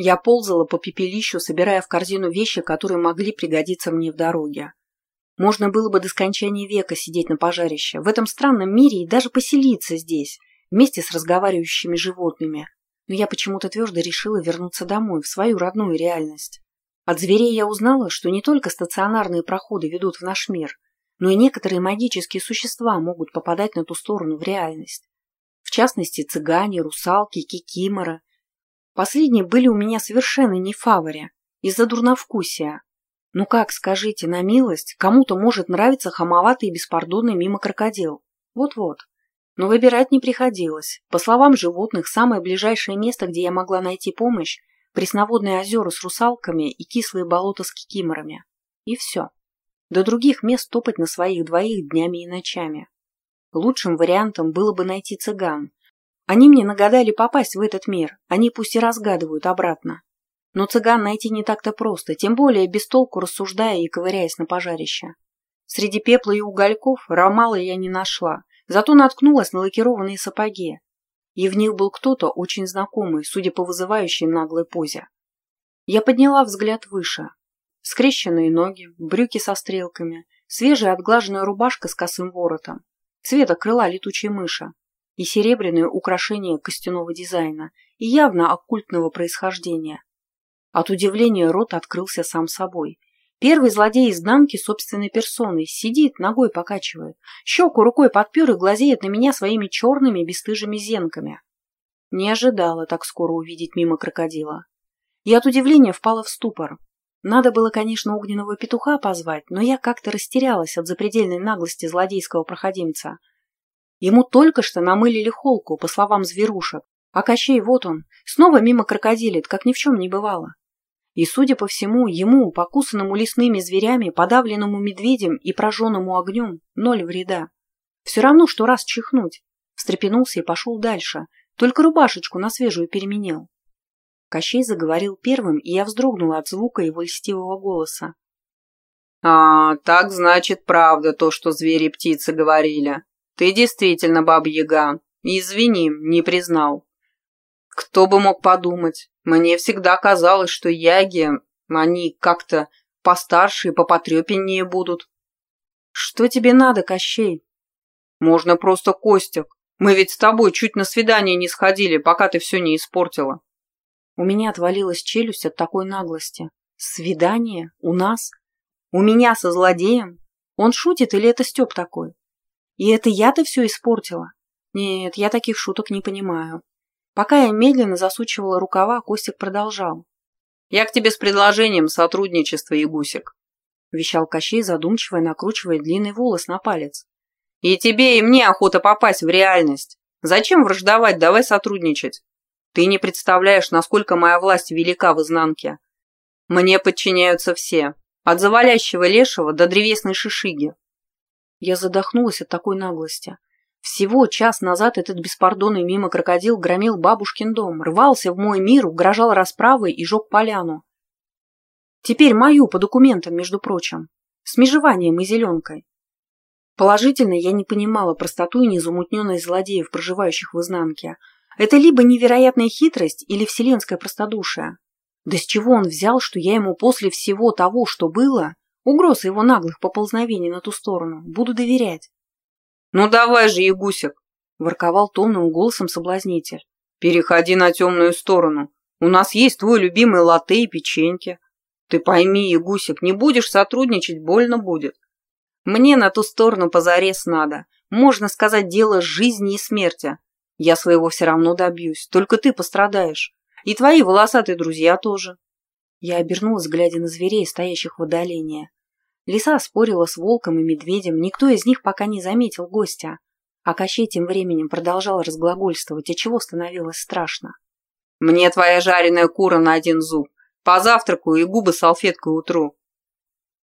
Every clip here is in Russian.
Я ползала по пепелищу, собирая в корзину вещи, которые могли пригодиться мне в дороге. Можно было бы до скончания века сидеть на пожарище, в этом странном мире и даже поселиться здесь, вместе с разговаривающими животными. Но я почему-то твердо решила вернуться домой, в свою родную реальность. От зверей я узнала, что не только стационарные проходы ведут в наш мир, но и некоторые магические существа могут попадать на ту сторону в реальность. В частности, цыгане, русалки, кикиморы. Последние были у меня совершенно не фаворе, из-за дурновкусия. Ну как, скажите, на милость, кому-то может нравиться хамоватый и беспардонный мимо крокодил. Вот-вот. Но выбирать не приходилось. По словам животных, самое ближайшее место, где я могла найти помощь, пресноводные озера с русалками и кислые болота с кикиморами. И все. До других мест топать на своих двоих днями и ночами. Лучшим вариантом было бы найти цыган. Они мне нагадали попасть в этот мир, они пусть и разгадывают обратно. Но цыган найти не так-то просто, тем более без толку рассуждая и ковыряясь на пожарище. Среди пепла и угольков ромала я не нашла, зато наткнулась на лакированные сапоги. И в них был кто-то очень знакомый, судя по вызывающей наглой позе. Я подняла взгляд выше, Скрещенные ноги, брюки со стрелками, свежая отглаженная рубашка с косым воротом, цвета крыла летучей мыши и серебряные украшения костяного дизайна и явно оккультного происхождения. От удивления рот открылся сам собой. Первый злодей изнанки собственной персоной сидит, ногой покачивает, щеку рукой подпер и глазеет на меня своими черными бесстыжими зенками. Не ожидала так скоро увидеть мимо крокодила. И от удивления впала в ступор. Надо было, конечно, огненного петуха позвать, но я как-то растерялась от запредельной наглости злодейского проходимца. Ему только что намылили холку, по словам зверушек, а Кощей вот он, снова мимо крокодилит, как ни в чем не бывало. И, судя по всему, ему, покусанному лесными зверями, подавленному медведем и прожженному огнем, ноль вреда. Все равно, что раз чихнуть. Встрепенулся и пошел дальше, только рубашечку на свежую переменил. Кощей заговорил первым, и я вздрогнула от звука его льстивого голоса. «А, так значит правда то, что звери и птицы говорили. Ты действительно баба-яга. Извини, не признал. Кто бы мог подумать. Мне всегда казалось, что яги, они как-то постарше и попотрепеннее будут». «Что тебе надо, Кощей?» «Можно просто Костик. Мы ведь с тобой чуть на свидание не сходили, пока ты все не испортила». У меня отвалилась челюсть от такой наглости. Свидание? У нас? У меня со злодеем? Он шутит или это Степ такой? И это я-то все испортила? Нет, я таких шуток не понимаю. Пока я медленно засучивала рукава, Костик продолжал. «Я к тебе с предложением сотрудничества, Ягусик», — вещал Кощей, задумчиво накручивая длинный волос на палец. «И тебе, и мне охота попасть в реальность. Зачем враждовать, давай сотрудничать. Ты не представляешь, насколько моя власть велика в изнанке. Мне подчиняются все, от завалящего лешего до древесной шишиги. Я задохнулась от такой наглости. Всего час назад этот беспардонный мимо крокодил громил бабушкин дом, рвался в мой мир, угрожал расправой и жег поляну. Теперь мою по документам, между прочим, с межеванием и зеленкой. Положительно я не понимала простоту и незамутненность злодеев, проживающих в изнанке, это либо невероятная хитрость или вселенское простодушие. Да с чего он взял, что я ему после всего того, что было, угроз его наглых поползновений на ту сторону, буду доверять? «Ну давай же, Ягусик!» – ворковал томным голосом соблазнитель. «Переходи на темную сторону. У нас есть твой любимый латте и печеньки. Ты пойми, Ягусик, не будешь сотрудничать, больно будет. Мне на ту сторону позарез надо. Можно сказать, дело жизни и смерти. Я своего все равно добьюсь, только ты пострадаешь. И твои волосатые друзья тоже. Я обернулась, глядя на зверей, стоящих в отдалении. Лиса спорила с волком и медведем, никто из них пока не заметил гостя. А Кощей тем временем продолжал разглагольствовать, чего становилось страшно. «Мне твоя жареная кура на один зуб. Позавтракаю и губы салфеткой утру.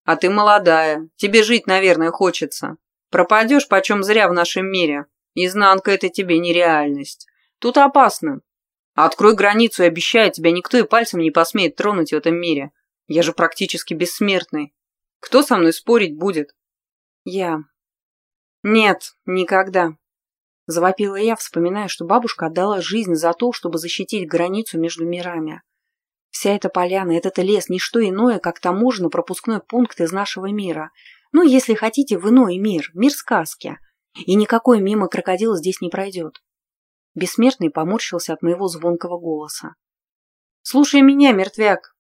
А ты молодая, тебе жить, наверное, хочется. Пропадешь почем зря в нашем мире, Изнанка – это тебе нереальность. Тут опасно. Открой границу и обещаю, тебя никто и пальцем не посмеет тронуть в этом мире. Я же практически бессмертный. Кто со мной спорить будет? Я. Нет, никогда. Завопила я, вспоминая, что бабушка отдала жизнь за то, чтобы защитить границу между мирами. Вся эта поляна, этот лес – не что иное, как таможенно-пропускной пункт из нашего мира. Ну, если хотите, в иной мир, мир сказки. И никакой мимо крокодил здесь не пройдет. Бессмертный поморщился от моего звонкого голоса. «Слушай меня, мертвяк!»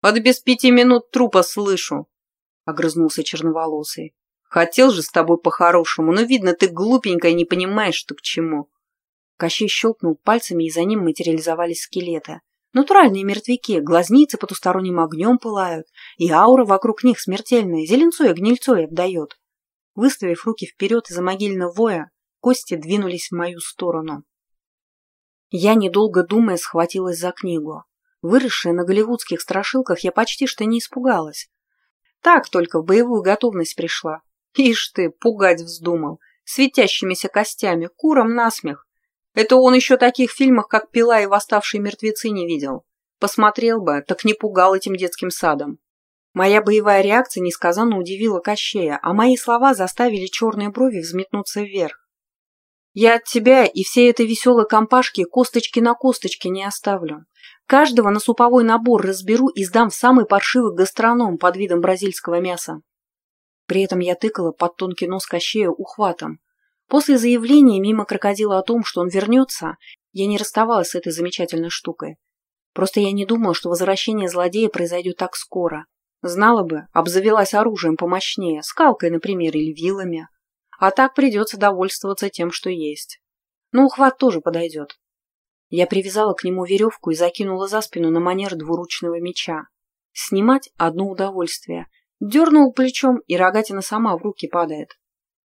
«От без пяти минут трупа слышу!» — огрызнулся черноволосый. «Хотел же с тобой по-хорошему, но, видно, ты глупенькая не понимаешь, что к чему». Кощей щелкнул пальцами, и за ним материализовались скелеты. Натуральные мертвяки, глазницы потусторонним огнем пылают, и аура вокруг них смертельная, зеленцой и гнильцой обдает. Выставив руки вперед из-за могильного воя, кости двинулись в мою сторону. Я, недолго думая, схватилась за книгу. Выросшая на голливудских страшилках, я почти что не испугалась. Так только в боевую готовность пришла. Ишь ты, пугать вздумал. Светящимися костями, куром насмех. Это он еще таких фильмах, как «Пила» и «Восставшие мертвецы» не видел. Посмотрел бы, так не пугал этим детским садом. Моя боевая реакция несказанно удивила Кощея, а мои слова заставили черные брови взметнуться вверх. Я от тебя и всей этой веселой компашки косточки на косточке не оставлю. Каждого на суповой набор разберу и сдам в самый паршивый гастроном под видом бразильского мяса. При этом я тыкала под тонкий нос Кощея ухватом. После заявления мимо крокодила о том, что он вернется, я не расставалась с этой замечательной штукой. Просто я не думала, что возвращение злодея произойдет так скоро. Знала бы, обзавелась оружием помощнее, скалкой, например, или вилами. А так придется довольствоваться тем, что есть. Но ухват тоже подойдет. Я привязала к нему веревку и закинула за спину на манер двуручного меча. Снимать одно удовольствие. Дернул плечом, и рогатина сама в руки падает.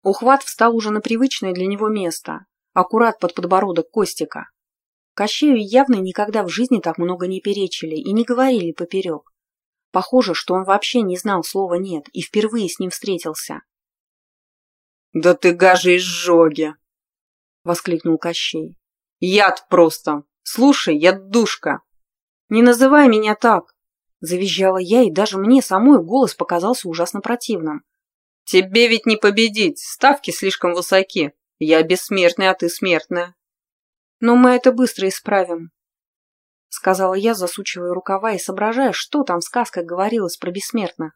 Ухват встал уже на привычное для него место, аккурат под подбородок Костика. Кощею явно никогда в жизни так много не перечили и не говорили поперек. Похоже, что он вообще не знал слова «нет» и впервые с ним встретился. «Да ты гажи изжоги!» — воскликнул Кощей. «Яд просто! Слушай, я душка!» «Не называй меня так!» — завизжала я, и даже мне самой голос показался ужасно противным. «Тебе ведь не победить, ставки слишком высоки. Я бессмертная, а ты смертная». «Но мы это быстро исправим», — сказала я, засучивая рукава и соображая, что там в сказках говорилось про бессмертных.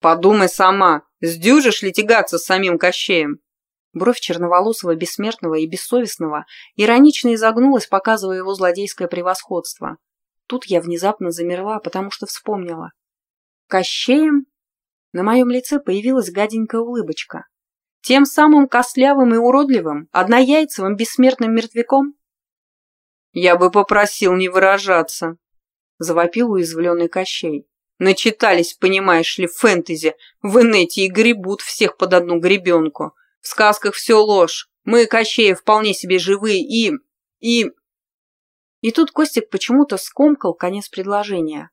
«Подумай сама, сдюжишь ли тягаться с самим Кощеем?» Бровь черноволосого, бессмертного и бессовестного иронично изогнулась, показывая его злодейское превосходство. Тут я внезапно замерла, потому что вспомнила. «Кощеем?» На моем лице появилась гаденькая улыбочка. «Тем самым костлявым и уродливым, однояйцевым бессмертным мертвяком?» «Я бы попросил не выражаться», — завопил уязвленный Кощей. Начитались, понимаешь ли, фэнтези, в инете и гребут всех под одну гребенку. В сказках все ложь. Мы, Кощеи, вполне себе живые и... и... И тут Костик почему-то скомкал конец предложения.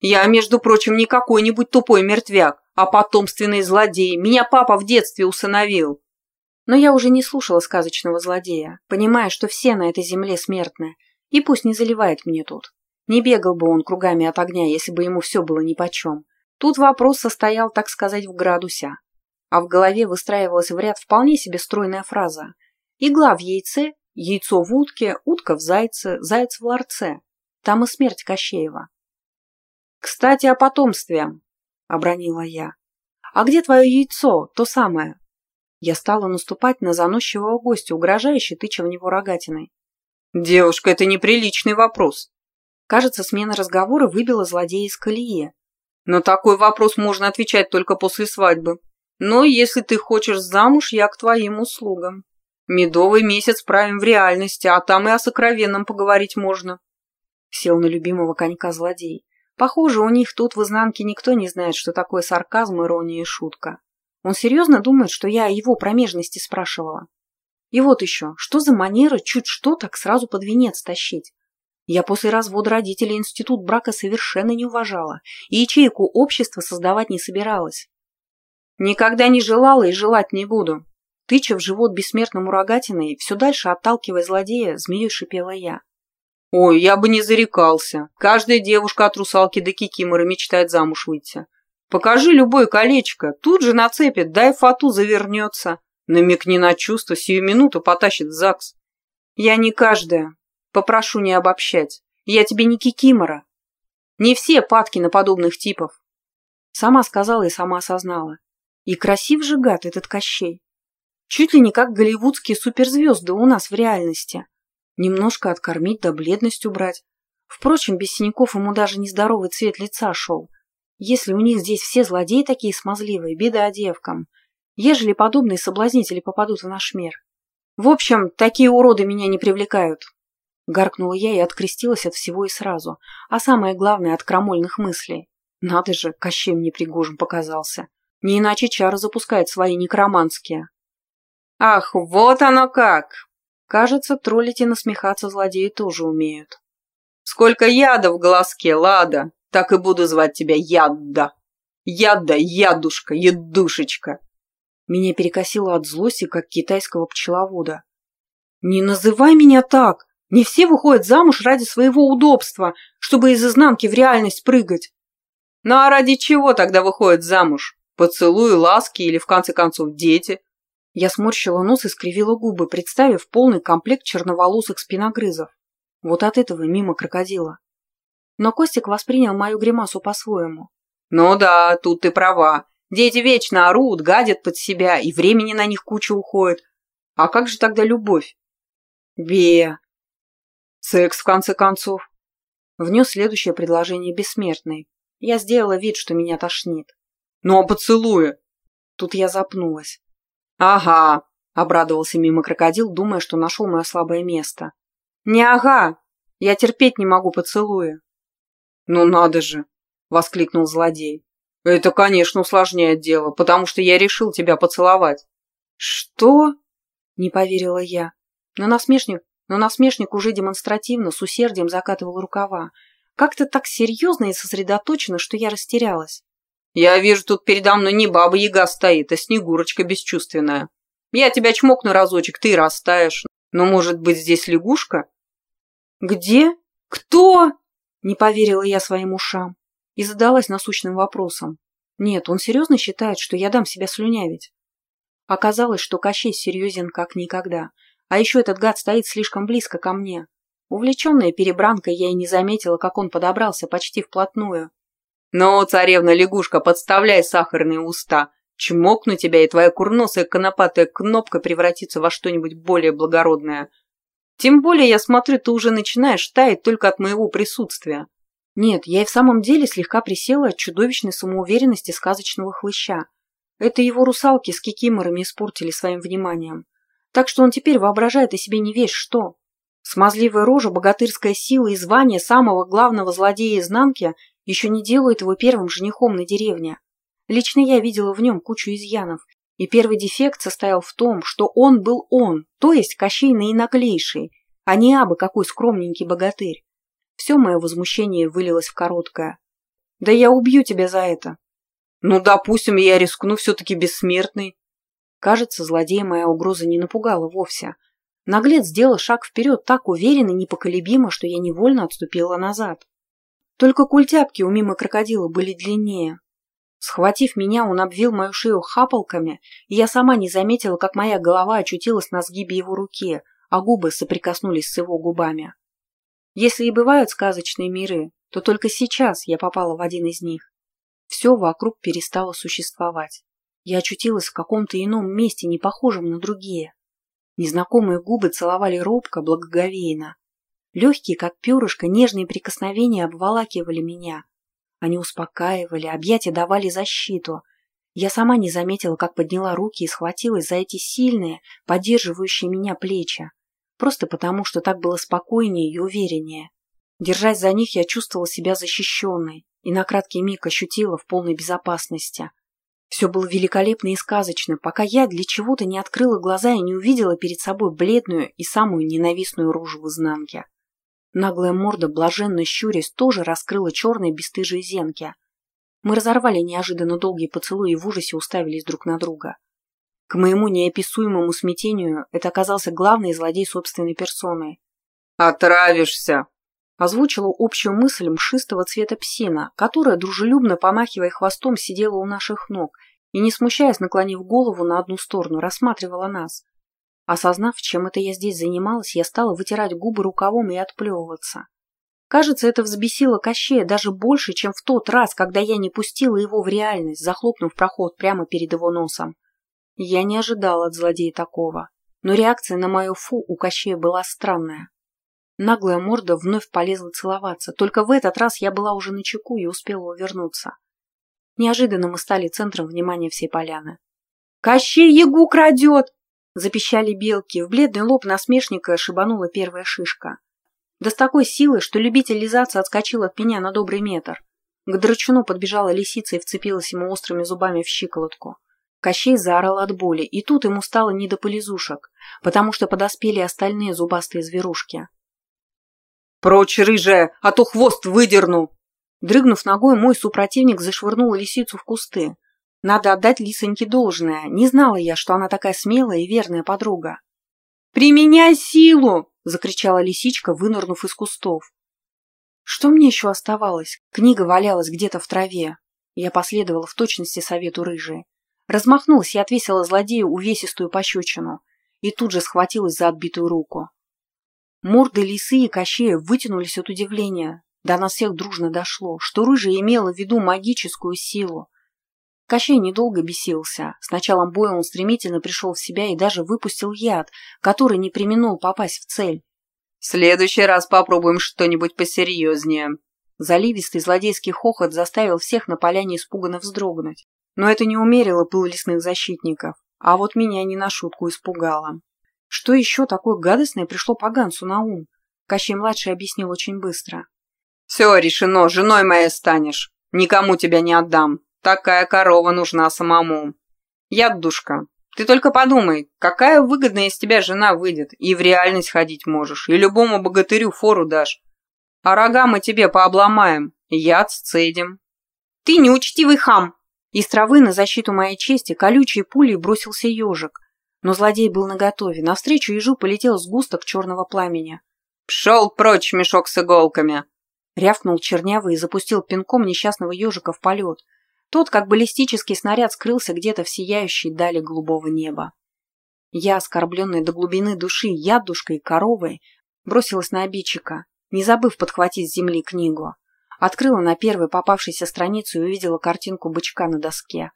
Я, между прочим, не какой-нибудь тупой мертвяк, а потомственный злодей. Меня папа в детстве усыновил. Но я уже не слушала сказочного злодея, понимая, что все на этой земле смертны, и пусть не заливает мне тут. Не бегал бы он кругами от огня, если бы ему все было нипочем. Тут вопрос состоял, так сказать, в градусе. А в голове выстраивалась в ряд вполне себе стройная фраза. Игла в яйце, яйцо в утке, утка в зайце, заяц в ларце. Там и смерть Кощеева. «Кстати, о потомстве», — обронила я. «А где твое яйцо, то самое?» Я стала наступать на заносчивого гостя, угрожающе тыча в него рогатиной. «Девушка, это неприличный вопрос», Кажется, смена разговора выбила злодея из колеи. На такой вопрос можно отвечать только после свадьбы. Но если ты хочешь замуж, я к твоим услугам. Медовый месяц правим в реальности, а там и о сокровенном поговорить можно. Сел на любимого конька злодей. Похоже, у них тут в изнанке никто не знает, что такое сарказм, ирония и шутка. Он серьезно думает, что я о его промежности спрашивала. И вот еще, что за манера чуть что так сразу под венец тащить? Я после развода родителей институт брака совершенно не уважала и ячейку общества создавать не собиралась. Никогда не желала и желать не буду. Тыча в живот бессмертному рогатиной, все дальше отталкивая злодея, змеей шипела я. «Ой, я бы не зарекался. Каждая девушка от русалки до кикиморы мечтает замуж выйти. Покажи любое колечко, тут же нацепит, дай фату завернется. Намекни на чувство, сию минуту потащит в ЗАГС. Я не каждая, Попрошу не обобщать. Я тебе не кикимора. Не все падки на подобных типов. Сама сказала и сама осознала. И красив же гад этот Кощей. Чуть ли не как голливудские суперзвезды у нас в реальности. Немножко откормить да бледность убрать. Впрочем, без синяков ему даже нездоровый цвет лица шел. Если у них здесь все злодеи такие смазливые, беда девкам. Ежели подобные соблазнители попадут в наш мир. В общем, такие уроды меня не привлекают. Гаркнула я и открестилась от всего и сразу. А самое главное, от крамольных мыслей. Надо же, Кощей мне пригожим показался. Не иначе чары запускает свои некроманские. Ах, вот оно как! Кажется, троллить и насмехаться злодеи тоже умеют. Сколько яда в глазке, Лада! Так и буду звать тебя Ядда. Ядда, ядушка, едушечка. Меня перекосило от злости, как китайского пчеловода. «Не называй меня так! Не все выходят замуж ради своего удобства, чтобы из изнанки в реальность прыгать!» «Ну а ради чего тогда выходят замуж? Поцелуи, ласки или, в конце концов, дети?» Я сморщила нос и скривила губы, представив полный комплект черноволосых спиногрызов. Вот от этого мимо крокодила. Но Костик воспринял мою гримасу по-своему. «Ну да, тут ты права. Дети вечно орут, гадят под себя, и времени на них куча уходит. А как же тогда любовь? Бе. Секс, в конце концов. Внес следующее предложение бессмертный. Я сделала вид, что меня тошнит. Ну а поцелуя? Тут я запнулась. Ага, обрадовался мимо крокодил, думая, что нашел мое слабое место. Не ага, я терпеть не могу поцелуя. Ну надо же, воскликнул злодей. «Это, конечно, усложняет дело, потому что я решил тебя поцеловать». «Что?» – не поверила я. Но насмешник, но насмешник уже демонстративно, с усердием закатывал рукава. Как-то так серьезно и сосредоточенно, что я растерялась. «Я вижу, тут передо мной не баба-яга стоит, а снегурочка бесчувственная. Я тебя чмокну разочек, ты растаешь. Но, может быть, здесь лягушка?» «Где? Кто?» – не поверила я своим ушам и задалась насущным вопросом. Нет, он серьезно считает, что я дам себя слюнявить? Оказалось, что Кощей серьезен как никогда. А еще этот гад стоит слишком близко ко мне. Увлеченная перебранкой, я и не заметила, как он подобрался почти вплотную. «Ну, царевна-лягушка, подставляй сахарные уста. Чмокну тебя, и твоя курносая конопатая кнопка превратится во что-нибудь более благородное. Тем более, я смотрю, ты уже начинаешь таять только от моего присутствия. Нет, я и в самом деле слегка присела от чудовищной самоуверенности сказочного хлыща. Это его русалки с кикиморами испортили своим вниманием. Так что он теперь воображает о себе не весь что. Смазливая рожа, богатырская сила и звание самого главного злодея изнанки еще не делают его первым женихом на деревне. Лично я видела в нем кучу изъянов, и первый дефект состоял в том, что он был он, то есть Кощей наинаглейший, а не абы какой скромненький богатырь. Все мое возмущение вылилось в короткое. «Да я убью тебя за это!» «Ну, допустим, я рискну все-таки бессмертный». Кажется, злодея моя угроза не напугала вовсе. Наглец сделал шаг вперед так уверенно и непоколебимо, что я невольно отступила назад. Только культяпки у мимо крокодила были длиннее. Схватив меня, он обвил мою шею хапалками, и я сама не заметила, как моя голова очутилась на сгибе его руки, а губы соприкоснулись с его губами. Если и бывают сказочные миры, то только сейчас я попала в один из них. Все вокруг перестало существовать. Я очутилась в каком-то ином месте, не похожем на другие. Незнакомые губы целовали робко, благоговейно. Легкие, как перышко, нежные прикосновения обволакивали меня. Они успокаивали, объятия давали защиту. Я сама не заметила, как подняла руки и схватилась за эти сильные, поддерживающие меня плечи просто потому, что так было спокойнее и увереннее. Держась за них, я чувствовала себя защищенной и на краткий миг ощутила в полной безопасности. Все было великолепно и сказочно, пока я для чего-то не открыла глаза и не увидела перед собой бледную и самую ненавистную рожу в изнанке. Наглая морда, блаженно щурясь, тоже раскрыла черные бесстыжие зенки. Мы разорвали неожиданно долгие поцелуи и в ужасе уставились друг на друга. К моему неописуемому смятению это оказался главный злодей собственной персоной. «Отравишься!» Озвучила общую мысль мшистого цвета псина, которая, дружелюбно помахивая хвостом, сидела у наших ног и, не смущаясь, наклонив голову на одну сторону, рассматривала нас. Осознав, чем это я здесь занималась, я стала вытирать губы рукавом и отплевываться. Кажется, это взбесило Кощея даже больше, чем в тот раз, когда я не пустила его в реальность, захлопнув проход прямо перед его носом. Я не ожидала от злодея такого, но реакция на мое «фу» у Кощея была странная. Наглая морда вновь полезла целоваться, только в этот раз я была уже на чеку и успела увернуться. Неожиданно мы стали центром внимания всей поляны. «Кощей Ягу крадет!» – запищали белки, в бледный лоб насмешника шибанула первая шишка. Да с такой силой, что любитель лизаться отскочил от меня на добрый метр. К драчуну подбежала лисица и вцепилась ему острыми зубами в щиколотку. Кощей заорал от боли, и тут ему стало не до полизушек, потому что подоспели остальные зубастые зверушки. «Прочь, рыжая, а то хвост выдерну!» Дрыгнув ногой, мой супротивник зашвырнул лисицу в кусты. Надо отдать лисоньке должное. Не знала я, что она такая смелая и верная подруга. «Применяй силу!» — закричала лисичка, вынырнув из кустов. Что мне еще оставалось? Книга валялась где-то в траве. Я последовала в точности совету рыжей. Размахнулась и отвесила злодею увесистую пощечину. И тут же схватилась за отбитую руку. Морды лисы и кощея вытянулись от удивления. До нас всех дружно дошло, что рыжая имела в виду магическую силу. Кощей недолго бесился. С началом боя он стремительно пришел в себя и даже выпустил яд, который не применул попасть в цель. «В следующий раз попробуем что-нибудь посерьезнее». Заливистый злодейский хохот заставил всех на поляне испуганно вздрогнуть. Но это не умерило пыл лесных защитников, а вот меня не на шутку испугало. Что еще такое гадостное пришло поганцу на ум? Кощей-младший объяснил очень быстро. «Все решено, женой моей станешь. Никому тебя не отдам. Такая корова нужна самому. Яддушка, ты только подумай, какая выгодная из тебя жена выйдет, и в реальность ходить можешь, и любому богатырю фору дашь. А рога мы тебе пообломаем, яд сцедим. Ты неучтивый хам! Из травы на защиту моей чести колючей пулей бросился ежик. Но злодей был наготове, навстречу ежу полетел сгусток черного пламени. «Пшел прочь, мешок с иголками!» Рявкнул чернявый и запустил пинком несчастного ежика в полет, тот, как баллистический снаряд, скрылся где-то в сияющей дали голубого неба. Я, оскорбленная до глубины души ядушкой и коровой, бросилась на обидчика, не забыв подхватить с земли книгу. Открыла на первой попавшейся страницу и увидела картинку бычка на доске.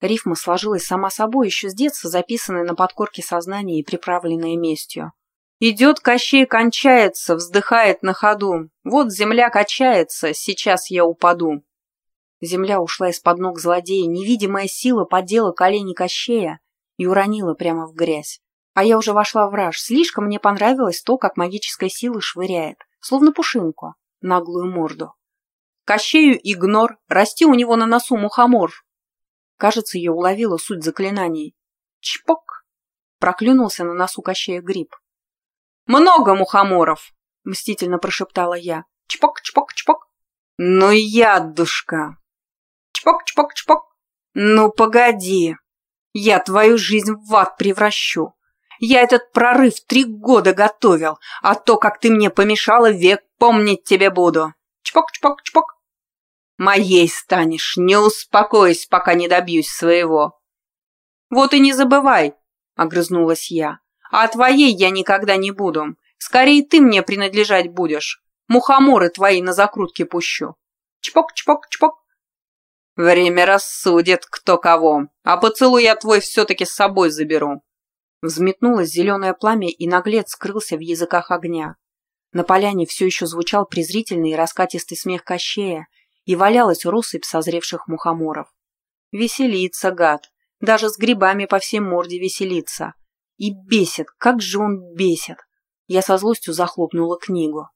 Рифма сложилась сама собой еще с детства, записанная на подкорке сознания и приправленная местью. «Идет Кощей, кончается, вздыхает на ходу. Вот земля качается, сейчас я упаду. Земля ушла из-под ног злодея, невидимая сила подела колени Кощея и уронила прямо в грязь. А я уже вошла в раж. Слишком мне понравилось то, как магическая сила швыряет, словно пушинку, наглую морду. Кощею игнор, расти у него на носу мухомор. Кажется, я уловила суть заклинаний. Чпок! Проклюнулся на носу Кощея гриб. «Много мухоморов!» — мстительно прошептала я. «Чпок-чпок-чпок!» «Ну, ядушка!» Чпок-чпок-чпок. Ну, погоди. Я твою жизнь в ад превращу. Я этот прорыв три года готовил, а то, как ты мне помешала, век помнить тебе буду. Чпок-чпок-чпок. Моей станешь, не успокойся, пока не добьюсь своего. Вот и не забывай, огрызнулась я. А твоей я никогда не буду. Скорее ты мне принадлежать будешь. Мухоморы твои на закрутке пущу. Чпок-чпок-чпок. «Время рассудит, кто кого, а поцелуй я твой все-таки с собой заберу». Взметнулось зеленое пламя, и наглец скрылся в языках огня. На поляне все еще звучал презрительный и раскатистый смех Кощея, и валялась россыпь созревших мухоморов. Веселится, гад, даже с грибами по всей морде веселится. И бесит, как же он бесит. Я со злостью захлопнула книгу.